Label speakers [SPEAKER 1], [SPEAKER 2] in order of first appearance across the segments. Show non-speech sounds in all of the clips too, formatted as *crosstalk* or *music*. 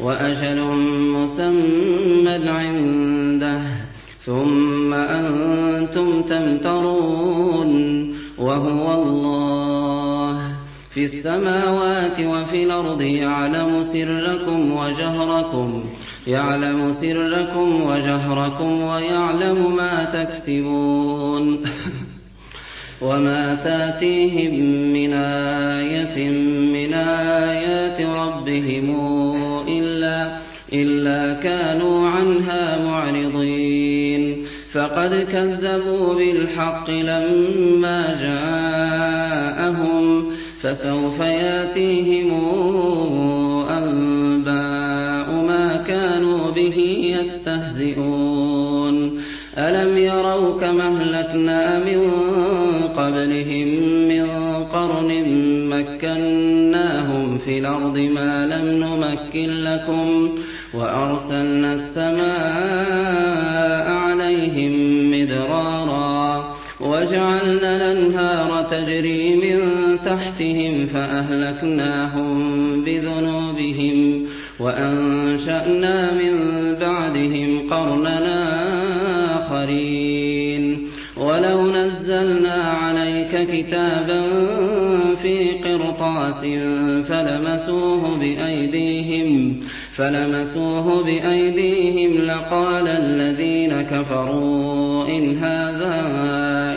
[SPEAKER 1] وأجل مسمى عنده ثم أنتم تمترون وهو الله في السماوات وفي الأرض يعلم سركم وجهركم يعلم سركم وجهركم ويعلم ما تكسبون *laughs* وما تاتيهم من آية من آيات ربهم إلا إلا كانوا عنها معرضين فقد كذبوا بالحق لما جاءهم فسوف ياتيهم أنباء ما كانوا به يستهزئون ألم يروا كما أهلكنا من قبلهم من قرن مكنا في الأرض ما لم نمكن لكم وأرسلنا السماء عليهم مدرارا وجعلنا الأنهار تجري من تحتهم فأهلكناهم بذنوبهم وأنشأنا من بعدهم قرننا آخرين ولو نزلنا عليك كتابا في فرس فلمسوه بأيديهم فلمسوه بأيديهم لقال الذين كفروا إن هذا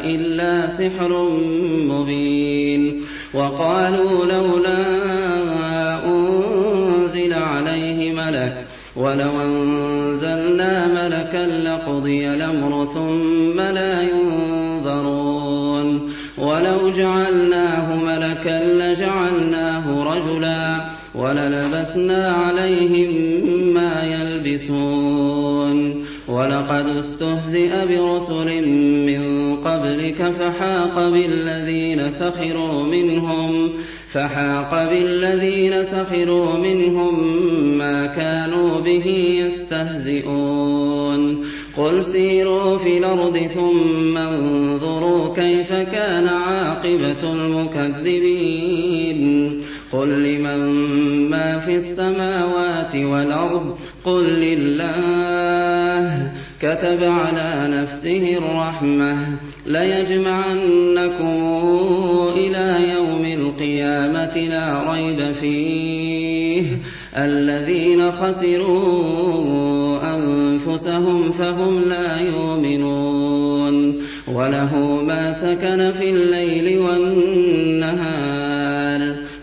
[SPEAKER 1] إلا سحر مبين وقالوا لولا أنزل عليه ملك ولو أنزلنا ملكا لقضي الأمر ثم لا ينظرون ولو جعلناه رجلا وللبسنا عليهم ما يلبسون ولقد استهزئ برسل من قبلك فحاق بالذين سخروا منهم فحاق بالذين سخروا منهم ما كانوا به يستهزئون قل سيروا في الارض ثم انظروا كيف كان عاقبه المكذبين قُل لِّمَن مَّا فِي السَّمَاوَاتِ وَالْأَرْضِ ۖ قُل لِّلَّهِ ۚ كَتَبَ عَلَىٰ نَفْسِهِ الرَّحْمَةَ ۚ لَيَجْمَعَنَّكُمْ إِلَىٰ يَوْمِ الْقِيَامَةِ لَا رَيْبَ فِيهِ ۚ الَّذِينَ خَسِرُوا أَنفُسَهُمْ فَهُمْ لَا يُؤْمِنُونَ وَلَهُ مَا سَكَنَ فِي اللَّيْلِ وَالنَّهَارِ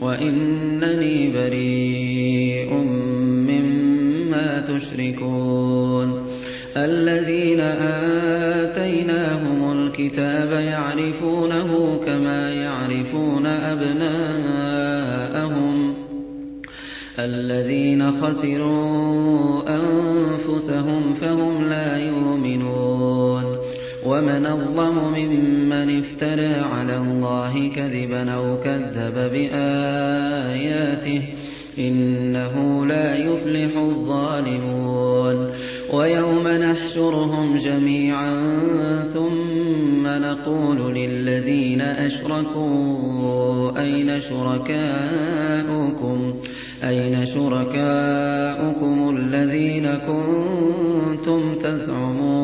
[SPEAKER 1] وَإِنَّنِي بَرِيءٌ مِّمَّا تُشْرِكُونَ الَّذِينَ آتَيْنَاهُمُ الْكِتَابَ يَعْرِفُونَهُ كَمَا يَعْرِفُونَ أَبْنَاءَهُمْ الَّذِينَ خَسِرُوا أَنفُسَهُمْ فَهُمْ وَمَنْ أَظْلَمُ مِمَّنِ افْتَرَىٰ عَلَى اللَّهِ كَذِبًا أَوْ كَذَّبَ بِآيَاتِهِ ۚ إِنَّهُ لَا يُفْلِحُ الظَّالِمُونَ وَيَوْمَ نَحْشُرُهُمْ جَمِيعًا ثُمَّ نَقُولُ لِلَّذِينَ أَشْرَكُوا أَيْنَ شُرَكَاؤُكُمْ أَيْنَ شُرَكَاؤُكُمُ الَّذِينَ كُنتُمْ تَزْعُمُونَ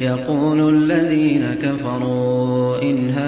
[SPEAKER 1] يقول الذين كفروا إن هذا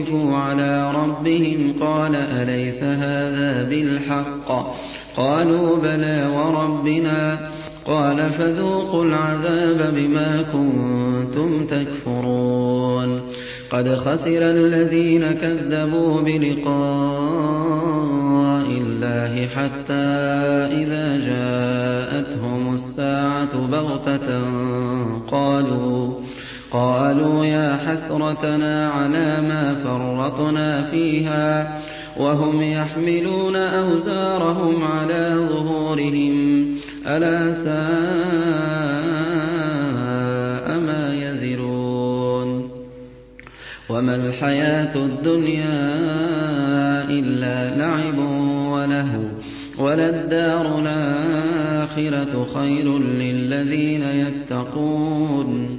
[SPEAKER 1] وَقِفُوا عَلَىٰ رَبِّهِمْ قَالَ أَلَيْسَ هَٰذَا بِالْحَقِّ ۖ قَالُوا بَلَىٰ وَرَبِّنَا ۚ قَالَ فَذُوقُوا الْعَذَابَ بِمَا كُنتُمْ تَكْفُرُونَ قَدْ خَسِرَ الَّذِينَ كَذَّبُوا بِلِقَاءِ اللَّهِ حَتَّىٰ إِذَا جَاءَتْهُمُ السَّاعَةُ بَغْتَةً قَالُوا قَالُوا يَا حَسْرَتَنَا عَلَىٰ مَا فَرَّطْنَا فِيهَا وَهُمْ يَحْمِلُونَ أَوْزَارَهُمْ عَلَىٰ ظُهُورِهِمْ ۚ أَلَا سَاءَ مَا يَزِرُونَ وَمَا الْحَيَاةُ الدُّنْيَا إِلَّا لَعِبٌ وَلَهْوٌ ۖ وَلَلدَّارُ الْآخِرَةُ خَيْرٌ لِّلَّذِينَ يَتَّقُونَ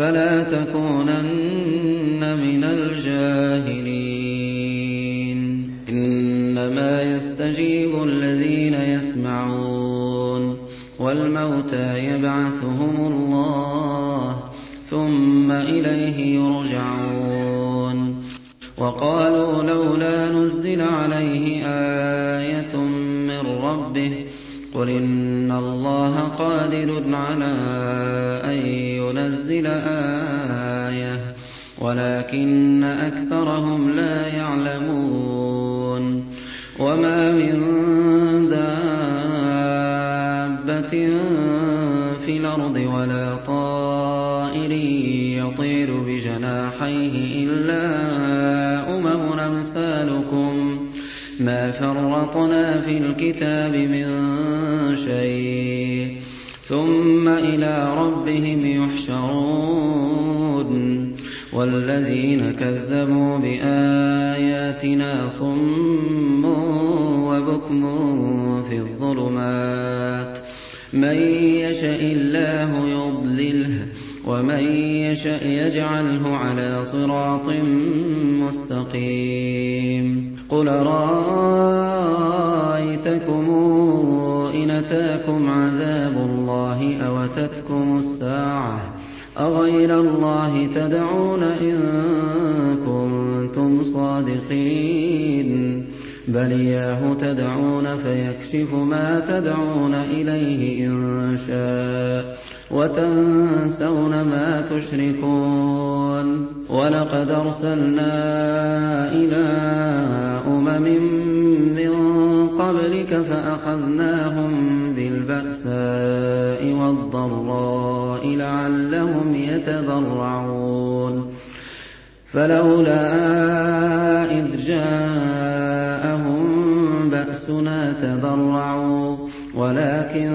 [SPEAKER 1] فَلَا تَكُونَنَّ مِنَ الْجَاهِلِينَ إِنَّمَا يَسْتَجِيبُ الَّذِينَ يَسْمَعُونَ ۘ وَالْمَوْتَىٰ يَبْعَثُهُمُ اللَّهُ ثُمَّ إِلَيْهِ يُرْجَعُونَ وَقَالُوا لَوْلَا نُزِّلَ عَلَيْهِ آيَةٌ مِّن رَّبِّهِ ۗ قُلْ إِنَّ اللَّهَ قَادِرٌ عَلَىٰ وَلَٰكِنَّ أَكْثَرَهُمْ لَا يَعْلَمُونَ وَمَا مِن دَابَّةٍ فِي الْأَرْضِ وَلَا طَائِرٍ يَطِيرُ بِجَنَاحَيْهِ إِلَّا أُمَمٌ أَمْثَالُكُم ۚ مَّا فَرَّطْنَا فِي الْكِتَابِ مِن شَيْءٍ ۚ ثُمَّ إِلَىٰ رَبِّهِمْ يُحْشَرُونَ وَالَّذِينَ كَذَّبُوا بِآيَاتِنَا صُمٌّ وَبُكْمٌ فِي الظُّلُمَاتِ ۗ مَن يَشَإِ اللَّهُ يُضْلِلْهُ وَمَن يَشَأْ يَجْعَلْهُ عَلَىٰ صِرَاطٍ مُّسْتَقِيمٍ قُلْ أَرَأَيْتَكُمْ إِنْ أَتَاكُمْ عَذَابُ اللَّهِ أَوْ أَتَتْكُمُ السَّاعَةُ أَغَيْرَ اللَّهِ تَدْعُونَ إِن كُنتُمْ صَادِقِينَ بَلْ إِيَّاهُ تَدْعُونَ فَيَكْشِفُ مَا تَدْعُونَ إِلَيْهِ إِن شَاءَ وَتَنسَوْنَ مَا تُشْرِكُونَ وَلَقَدْ أَرْسَلْنَا إِلَىٰ أُمَمٍ مِّن قَبْلِكَ فَأَخَذْنَاهُم بِالْبَأْسَاءِ وَالضَّرَّاءِ لَعَلَّهُمْ يَتَضَرَّعُونَ فَلَوْلَا إِذْ جَاءَهُم بَأْسُنَا تَضَرَّعُوا وَلَٰكِن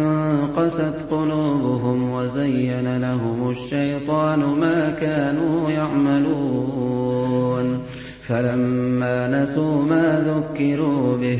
[SPEAKER 1] قَسَتْ قُلُوبُهُمْ وَزَيَّنَ لَهُمُ الشَّيْطَانُ مَا كَانُوا يَعْمَلُونَ فَلَمَّا نَسُوا مَا ذُكِّرُوا بِهِ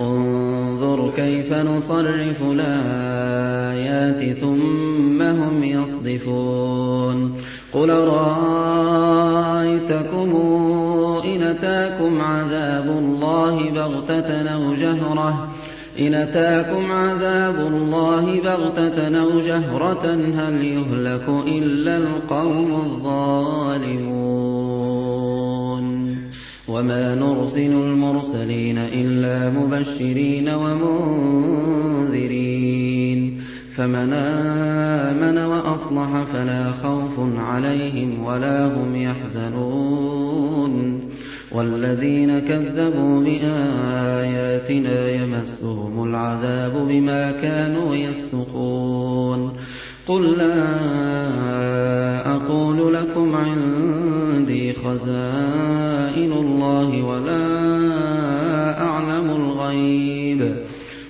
[SPEAKER 1] انظر كيف نصرف الآيات ثم هم يصدفون قل رأيتكم إن أتاكم عذاب الله بغتة أو جهرة إن أتاكم عذاب الله بغتة أو جهرة هل يهلك إلا القوم الظالمون وَمَا نُرْسِلُ الْمُرْسَلِينَ إِلَّا مُبَشِّرِينَ وَمُنذِرِينَ فَمَنْ آمَنَ وَأَصْلَحَ فَلَا خَوْفٌ عَلَيْهِمْ وَلَا هُمْ يَحْزَنُونَ وَالَّذِينَ كَذَّبُوا بِآيَاتِنَا يَمَسُّهُمُ الْعَذَابُ بِمَا كَانُوا يَفْسُقُونَ قُل لَّا أَقُولُ لَكُمْ عِندِي خَزَائِنُ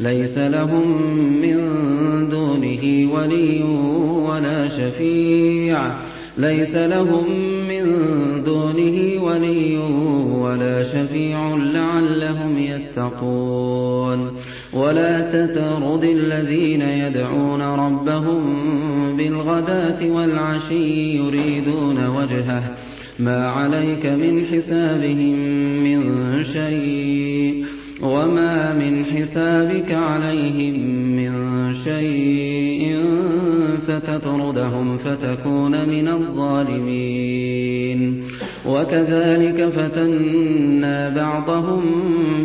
[SPEAKER 1] ليس لهم من دونه ولي ولا شفيع ليس لهم من دونه ولي ولا شفيع لعلهم يتقون ولا تترد الذين يدعون ربهم بالغداة والعشي يريدون وجهه ما عليك من حسابهم من شيء وَمَا مِنْ حِسَابِكَ عَلَيْهِم مِّن شَيْءٍ فَتَطْرُدَهُمْ فَتَكُونَ مِنَ الظَّالِمِينَ وَكَذَٰلِكَ فَتَنَّا بَعْضَهُم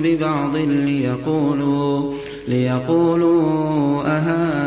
[SPEAKER 1] بِبَعْضٍ لِّيَقُولُوا, ليقولوا ليقولوا أهان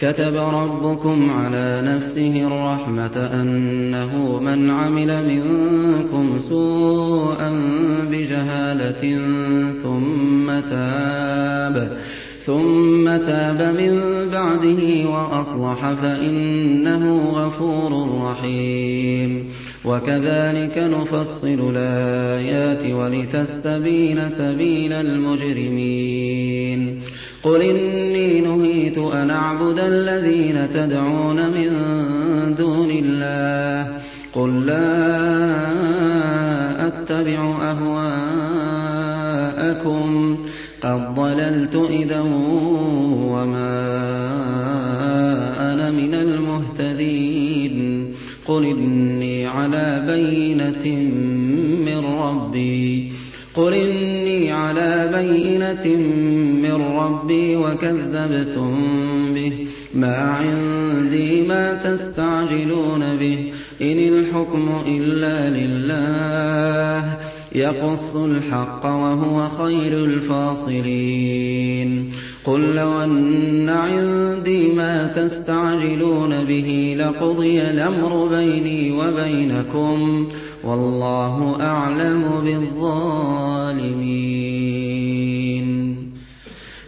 [SPEAKER 1] كتب ربكم على نفسه الرحمة أنه من عمل منكم سوءا بجهالة ثم تاب ثم تاب من بعده وأصلح فإنه غفور رحيم وكذلك نفصل الآيات ولتستبين سبيل المجرمين قُلْ إِنِّي نُهِيتُ أَنْ أَعْبُدَ الَّذِينَ تَدْعُونَ مِن دُونِ اللَّهِ ۚ قُل لَّا أَتَّبِعُ أَهْوَاءَكُمْ قَد ضَّلَلْتُ إِذًا وَمَا أَنَا مِنَ الْمُهْتَدِينَ قُلْ إِنِّي عَلَىٰ بَيِّنَةٍ مِّن رَّبِّي قل إني عَلَىٰ بَيِّنَةٍ مِّن رَّبِّي وَكَذَّبْتُم بِهِ ۚ مَا عِندِي مَا تَسْتَعْجِلُونَ بِهِ ۚ إِنِ الْحُكْمُ إِلَّا لِلَّهِ ۖ يَقُصُّ الْحَقَّ ۖ وَهُوَ خَيْرُ الْفَاصِلِينَ قُل لَّوْ أَنَّ عِندِي مَا تَسْتَعْجِلُونَ بِهِ لَقُضِيَ الْأَمْرُ بَيْنِي وَبَيْنَكُمْ ۗ وَاللَّهُ أَعْلَمُ بِالظَّالِمِينَ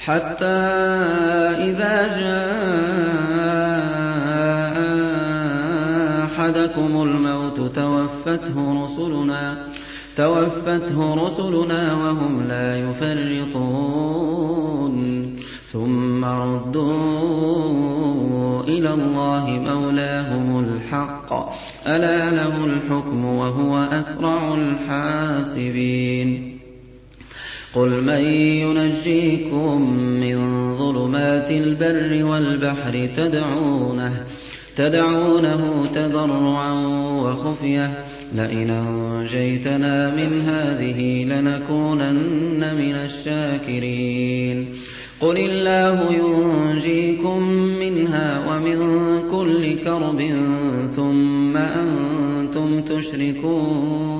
[SPEAKER 1] حَتَّىٰ إِذَا جَاءَ أَحَدَكُمُ الْمَوْتُ تَوَفَّتْهُ رُسُلُنَا وَهُمْ لَا يُفَرِّطُونَ ثُمَّ رُدُّوا إِلَى اللَّهِ مَوْلَاهُمُ الْحَقِّ ۚ أَلَا لَهُ الْحُكْمُ وَهُوَ أَسْرَعُ الْحَاسِبِينَ قُلْ مَن يُنَجِّيكُم مِّن ظُلُمَاتِ الْبَرِّ وَالْبَحْرِ تَدْعُونَهُ تدعونه تضرعا وخفية لئن أنجيتنا من هذه لنكونن من الشاكرين قل الله ينجيكم منها ومن كل كرب ثم أنتم تشركون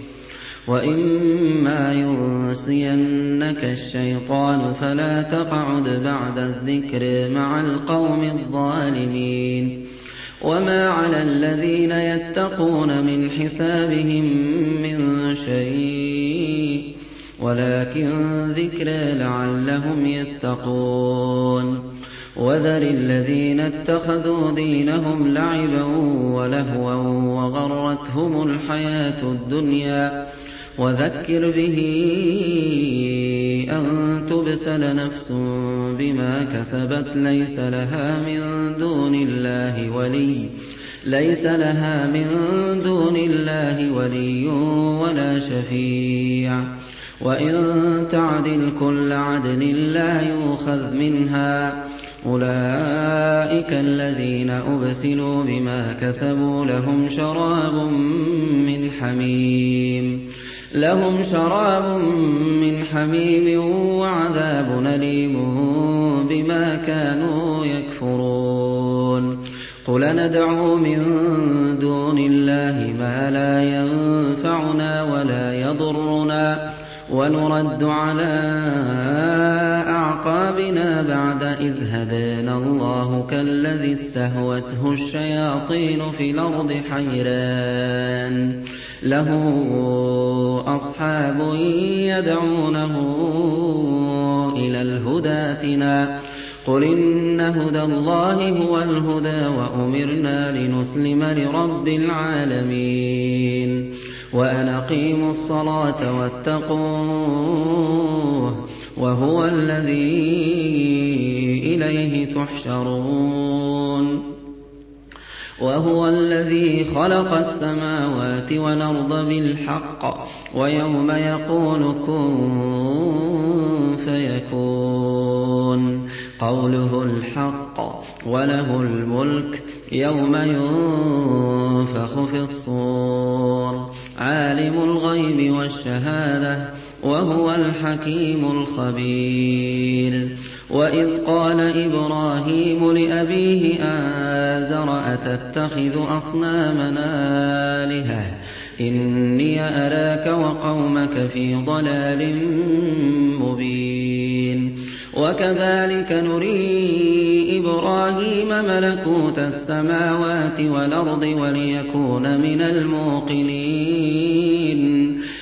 [SPEAKER 1] وَإِمَّا يُنسِيَنَّكَ الشَّيْطَانُ فَلَا تَقْعُدْ بَعْدَ الذِّكْرِ مَعَ الْقَوْمِ الظَّالِمِينَ وَمَا عَلَى الَّذِينَ يَتَّقُونَ مِنْ حِسَابِهِم مِّن شَيْءٍ وَلَكِن ذِكْرَىٰ لَعَلَّهُمْ يَتَّقُونَ وَذَرِ الَّذِينَ اتَّخَذُوا دِينَهُمْ لَعِبًا وَلَهْوًا وَغَرَّتْهُمُ الْحَيَاةُ الدُّنْيَا وَذَكِّرْ بِهِ أَن تُبْسَلَ نَفْسٌ بِمَا كَسَبَتْ لَيْسَ لَهَا مِن دُونِ اللَّهِ وَلِيٌّ لَيْسَ لَهَا مِن دُونِ اللَّهِ وَلِيٌّ وَلَا شَفِيعٌ وَإِن تَعْدِلْ كُلَّ عَدْلٍ لَّا يُؤْخَذْ مِنْهَا أُولَٰئِكَ الَّذِينَ أُبْسِلُوا بِمَا كَسَبُوا ۖ لَهُمْ شَرَابٌ مِّنْ حَمِيمٍ لهم شراب من حميم وعذاب أليم بما كانوا يكفرون قل ندعو من دون الله ما لا ينفعنا ولا يضرنا ونرد على عقابنا بعد إذ هدانا الله كالذي استهوته الشياطين في الأرض حيران له أصحاب يدعونه إلى الهداتنا قل إن هدى الله هو الهدى وأمرنا لنسلم لرب العالمين وأن أقيموا الصلاة واتقوه وَهُوَ الَّذِي إِلَيْهِ تُحْشَرُونَ وَهُوَ الَّذِي خَلَقَ السَّمَاوَاتِ وَالْأَرْضَ بِالْحَقِّ وَيَوْمَ يَقُولُ كُن فَيَكُونُ قَوْلُهُ الْحَقُّ وَلَهُ الْمُلْكُ يَوْمَ يُنفَخُ فِي الصُّورِ عَالِمُ الْغَيْبِ وَالشَّهَادَةِ وهو الحكيم الخبير وإذ قال إبراهيم لأبيه آزر أتتخذ أصنامنا آلهة إني أراك وقومك في ضلال مبين وكذلك نري إبراهيم ملكوت السماوات والأرض وليكون من الموقنين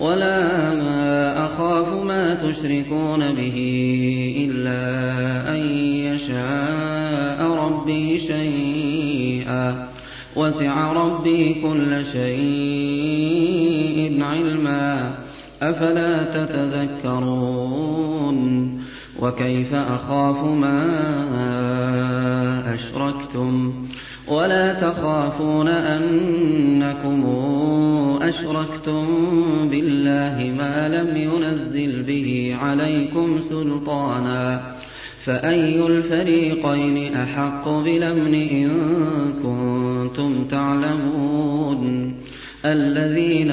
[SPEAKER 1] وَلَا أَخَافُ مَا تُشْرِكُونَ بِهِ إِلَّا أَن يَشَاءَ رَبِّي شَيْئًا ۗ وَسِعَ رَبِّي كُلَّ شَيْءٍ عِلْمًا ۗ أَفَلَا تَتَذَكَّرُونَ وَكَيْفَ أَخَافُ مَا أَشْرَكْتُمْ وَلَا تَخَافُونَ أَنَّكُمْ أَشْرَكْتُم بِاللَّهِ مَا لَمْ يُنَزِّلْ بِهِ عَلَيْكُمْ سُلْطَانًا ۚ فَأَيُّ الْفَرِيقَيْنِ أَحَقُّ بِالْأَمْنِ إِن كُنتُمْ تَعْلَمُونَ الَّذِينَ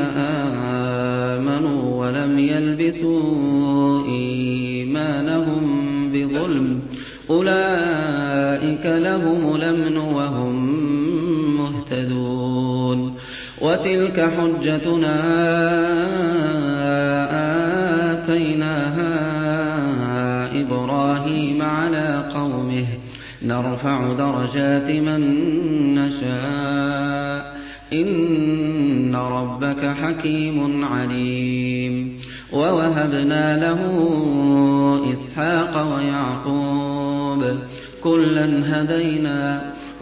[SPEAKER 1] آمَنُوا وَلَمْ يَلْبِسُوا إِيمَانَهُم بِظُلْمٍ ۙ أُولَٰئِكَ لَهُمُ الْأَمْنُ وَهُم وَتِلْكَ حُجَّتُنَا آتَيْنَاهَا إِبْرَاهِيمَ عَلَىٰ قَوْمِهِ ۚ نَرْفَعُ دَرَجَاتِ مَن نَّشَاءُ ۗ إِنَّ رَبَّكَ حَكِيمٌ عَلِيمٌ وَوَهَبْنَا لَهُ إِسْحَاقَ وَيَعْقُوبَ ۚ كُلًّا هَدَيْنَا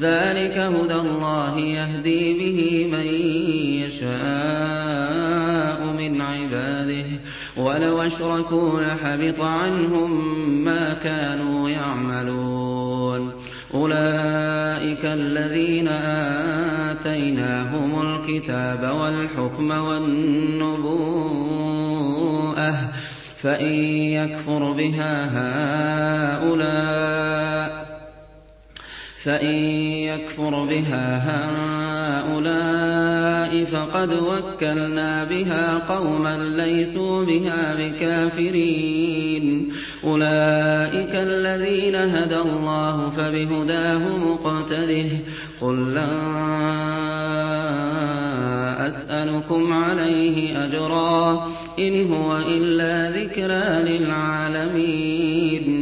[SPEAKER 1] ذلك هدى الله يهدي به من يشاء من عباده ولو اشركوا لحبط عنهم ما كانوا يعملون اولئك الذين اتيناهم الكتاب والحكم والنبوءه فان يكفر بها هؤلاء فَإِن يَكْفُرْ بِهَا هَٰؤُلَاءِ فَقَدْ وَكَّلْنَا بِهَا قَوْمًا لَّيْسُوا بِهَا بِكَافِرِينَ أُولَٰئِكَ الَّذِينَ هَدَى اللَّهُ فَبِهُدَاهُ مُقْتَدِهْ ۗ قُل لَّن أَسْأَلُكُمْ عَلَيْهِ أَجْرًا ۖ إِنْ هُوَ إِلَّا ذِكْرَىٰ لِلْعَالَمِينَ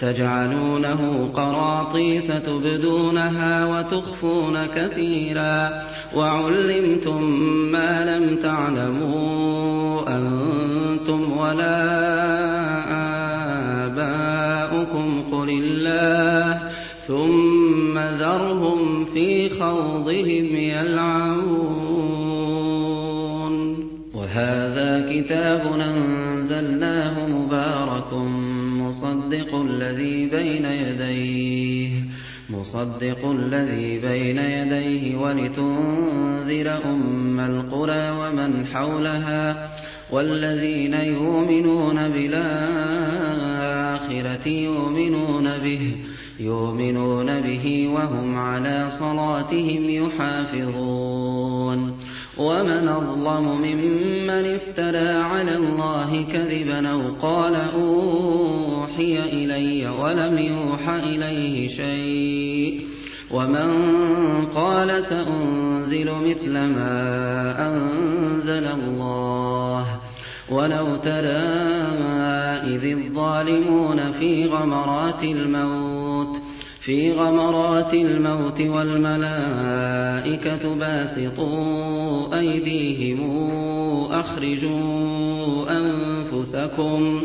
[SPEAKER 1] تجعلونه قراطيس تبدونها وتخفون كثيرا وعلمتم ما لم تعلموا انتم ولا اباؤكم قل الله ثم ذرهم في خوضهم يلعبون وهذا كتاب أنزل مصدق الذي بين يديه مصدق الذي بين يديه ولتنذر أم القرى ومن حولها والذين يؤمنون بالآخرة يؤمنون به يؤمنون به وهم على صلاتهم يحافظون ومن أظلم ممن افترى على الله كذبا أو قال أوه أوحي إلي ولم يوح إليه شيء ومن قال سأنزل مثل ما أنزل الله ولو ترى إذ الظالمون في غمرات الموت في غمرات الموت والملائكة باسطوا أيديهم أخرجوا أنفسكم ۖ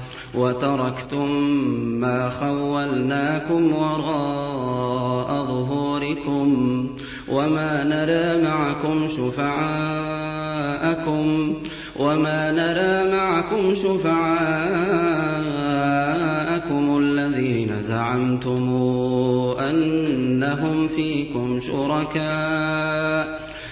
[SPEAKER 1] وَتَرَكْتُم مَّا خَوَّلْنَاكُمْ وَرَاءَ ظُهُورِكُمْ وَمَا نَرَىٰ مَعَكُمْ شُفَعَاءَكُمْ وَمَا نَرَىٰ مَعَكُمْ شُفَعَاءَكُمُ الَّذِينَ زَعَمْتُمْ أَنَّهُمْ فِيكُمْ شُرَكَاءُ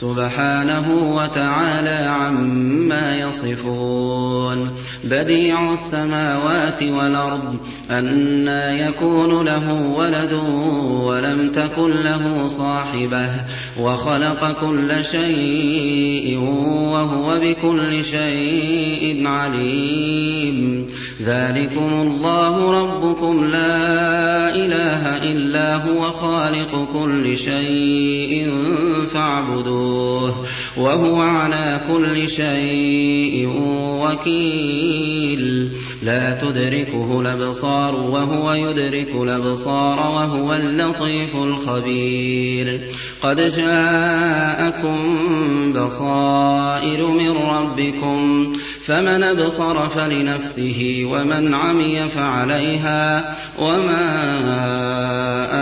[SPEAKER 1] سبحانه وتعالى عما يصفون بديع السماوات والارض أَنَّىٰ يكون له ولد ولم تكن له صاحبه وخلق كل شيء وهو بكل شيء عليم ذلكم الله ربكم لا اله الا هو خالق كل شيء فاعبدوه وهو على كل شيء وكيل لا تدركه الابصار وهو يدرك الابصار وهو اللطيف الخبير قد جاءكم بصائر من ربكم فمن ابصر فلنفسه ومن عمي فعليها وما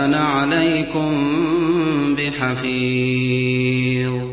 [SPEAKER 1] انا عليكم بحفيظ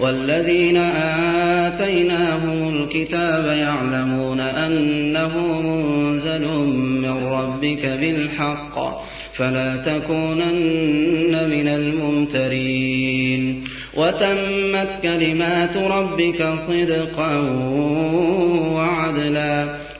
[SPEAKER 1] والذين آتيناهم الكتاب يعلمون أنه منزل من ربك بالحق فلا تكونن من الممترين وتمت كلمات ربك صدقا وعدلا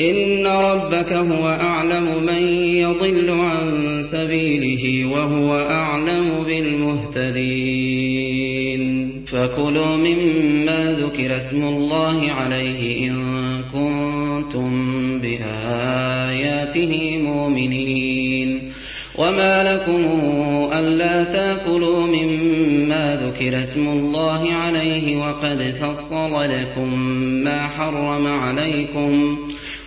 [SPEAKER 1] إن ربك هو أعلم من يضل عن سبيله وهو أعلم بالمهتدين فكلوا مما ذكر اسم الله عليه إن كنتم بآياته مؤمنين وما لكم ألا تاكلوا مما ذكر اسم الله عليه وقد فصل لكم ما حرم عليكم ۖ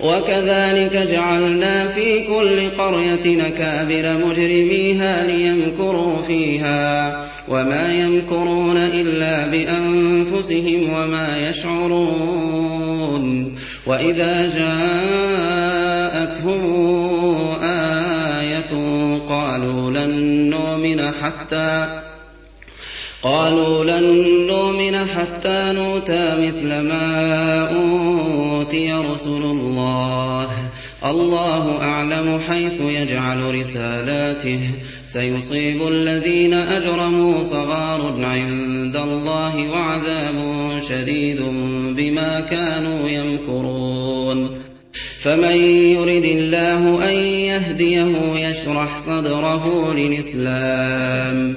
[SPEAKER 1] وكذلك جعلنا في كل قرية نكابر مجرميها ليمكروا فيها وما يمكرون إلا بأنفسهم وما يشعرون وإذا جاءتهم آية قالوا لن نؤمن حتى قالوا لن نؤمن حتى نؤتى مثل ما أوتي رسل الله الله أعلم حيث يجعل رسالاته سيصيب الذين أجرموا صغار عند الله وعذاب شديد بما كانوا يمكرون فمن يرد الله أن يهديه يشرح صدره للإسلام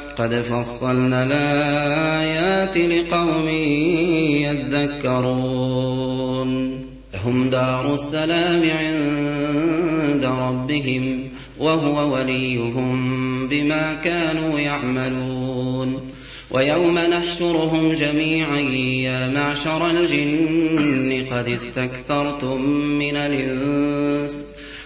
[SPEAKER 1] قد فصلنا الآيات لقوم يذكرون لهم دار السلام عند ربهم وهو وليهم بما كانوا يعملون ويوم نحشرهم جميعا يا معشر الجن قد استكثرتم من الإنس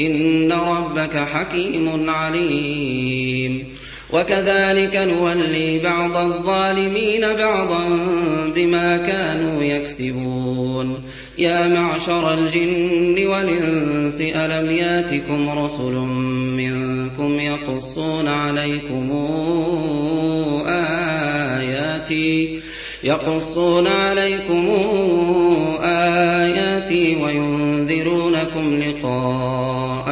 [SPEAKER 1] إن ربك حكيم عليم وكذلك نولي بعض الظالمين بعضا بما كانوا يكسبون يا معشر الجن والإنس ألم ياتكم رسل منكم يقصون عليكم آياتي يقصون عليكم آياتي وينذرونكم لقاء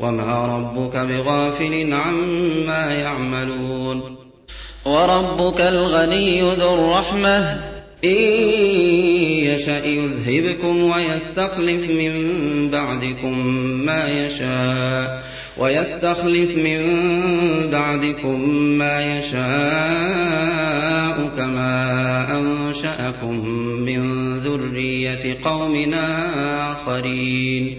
[SPEAKER 1] وما ربك بغافل عما يعملون وربك الغني ذو الرحمه ان يشا يذهبكم ويستخلف من بعدكم ما يشاء ويستخلف من بعدكم ما يشاء كما انشاكم من ذريه قومنا اخرين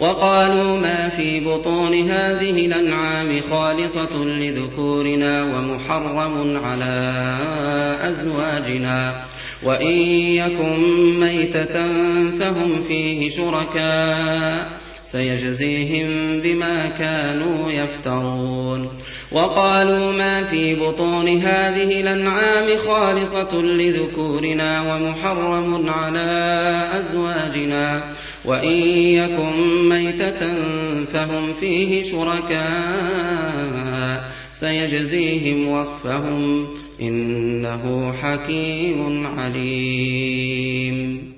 [SPEAKER 1] وقالوا ما في بطون هذه الانعام خالصه لذكورنا ومحرم على ازواجنا وان يكن ميته فهم فيه شركاء سيجزيهم بما كانوا يفترون وقالوا ما في بطون هذه الانعام خالصة لذكورنا ومحرم على أزواجنا وإن يكن ميتة فهم فيه شركاء سيجزيهم وصفهم إنه حكيم عليم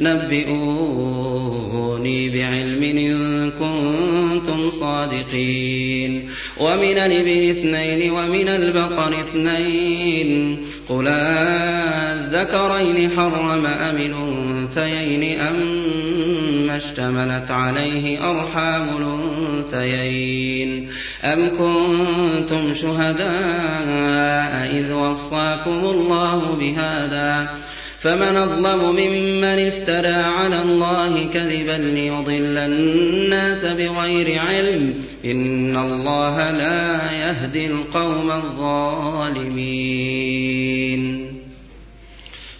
[SPEAKER 1] نبئوني بعلم إن كنتم صادقين ومن الإبل اثنين ومن البقر اثنين قل الذكرين حرم أم الأنثيين أم اشتملت عليه أرحام الأنثيين أم كنتم شهداء إذ وصاكم الله بهذا فمن اظلم ممن افترى على الله كذبا ليضل الناس بغير علم ان الله لا يهدي القوم الظالمين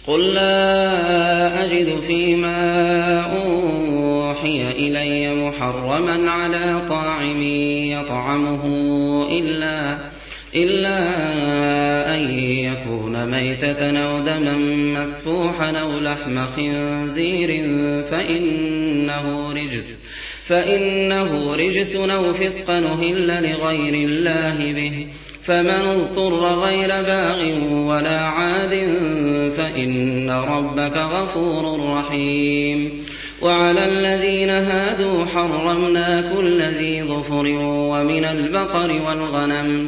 [SPEAKER 1] قل لا اجد فيما اوحي الي محرما على طاعم يطعمه الا الا ان يكون ميته او دما مسفوحا أو لحم خنزير فإنه رجس فإنه رجس أو فسقا أهل لغير الله به فمن اضطر غير باغ ولا عاد فإن ربك غفور رحيم وعلى الذين هادوا حرمنا كل ذي ظفر ومن البقر والغنم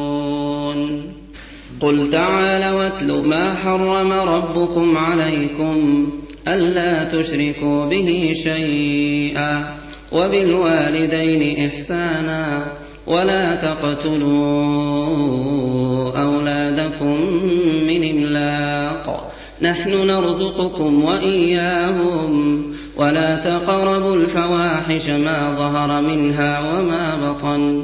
[SPEAKER 1] قل تعالى واتل ما حرم ربكم عليكم ألا تشركوا به شيئا وبالوالدين إحسانا ولا تقتلوا أولادكم من إملاق نحن نرزقكم وإياهم ولا تقربوا الفواحش ما ظهر منها وما بطن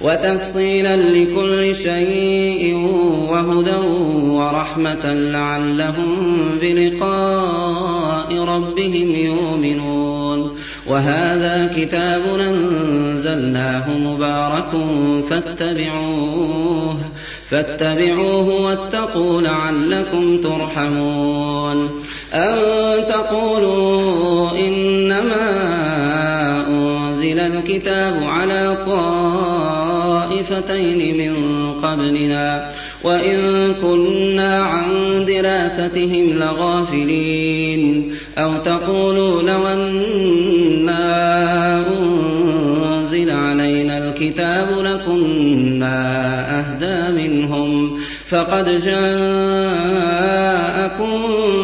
[SPEAKER 1] وتفصيلا لكل شيء وهدى ورحمة لعلهم بلقاء ربهم يؤمنون وهذا كتاب أنزلناه مبارك فاتبعوه فاتبعوه واتقوا لعلكم ترحمون أن تقولوا إنما أنزل الكتاب على طائر طائفتين من قبلنا وإن كنا عن دراستهم لغافلين أو تقولوا لو أنا أنزل علينا الكتاب لكنا أهدى منهم فقد جاءكم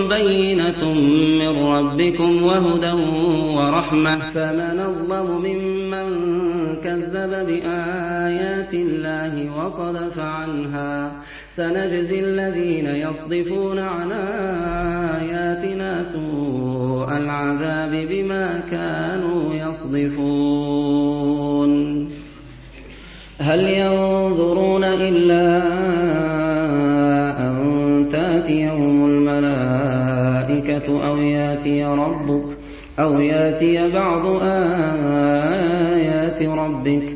[SPEAKER 1] بينة من ربكم وهدى ورحمة فمن الله ممن كذب بآياتنا آيَاتِ اللَّهِ وَصَدَفَ عَنْهَا ۚ سَنَجْزِي الَّذِينَ يَصْدِفُونَ عَنْ آيَاتِنَا سُوءَ الْعَذَابِ بِمَا كَانُوا يَصْدِفُونَ هَلْ يَنظُرُونَ إِلَّا أَن تَأْتِيَهُمُ الْمَلَائِكَةُ أَوْ يَأْتِيَ رَبُّكَ أَوْ يَأْتِيَ بَعْضُ آيَاتِ رَبِّكَ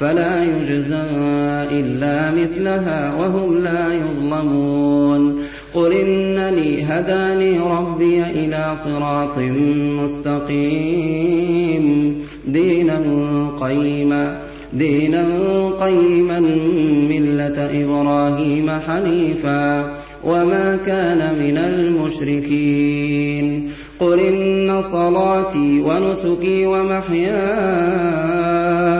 [SPEAKER 1] فَلَا يُجْزَىٰ إِلَّا مِثْلَهَا وَهُمْ لَا يُظْلَمُونَ قُلْ إِنَّنِي هَدَانِي رَبِّي إِلَىٰ صِرَاطٍ مُّسْتَقِيمٍ دِينًا قَيِّمًا دِينًا قَيِّمًا مِّلَّةَ إِبْرَاهِيمَ حَنِيفًا وَمَا كَانَ مِنَ الْمُشْرِكِينَ قُلْ إِنَّ صَلَاتِي وَنُسُكِي وَمَحْيَايَ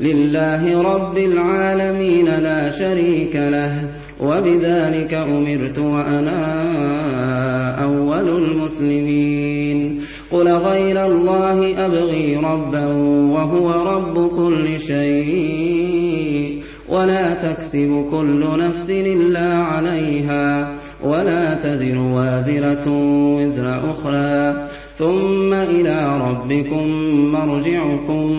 [SPEAKER 1] لله رب العالمين لا شريك له وبذلك امرت وانا اول المسلمين قل غير الله ابغي ربا وهو رب كل شيء ولا تكسب كل نفس الا عليها ولا تزر وازره وزر اخرى ثم الى ربكم مرجعكم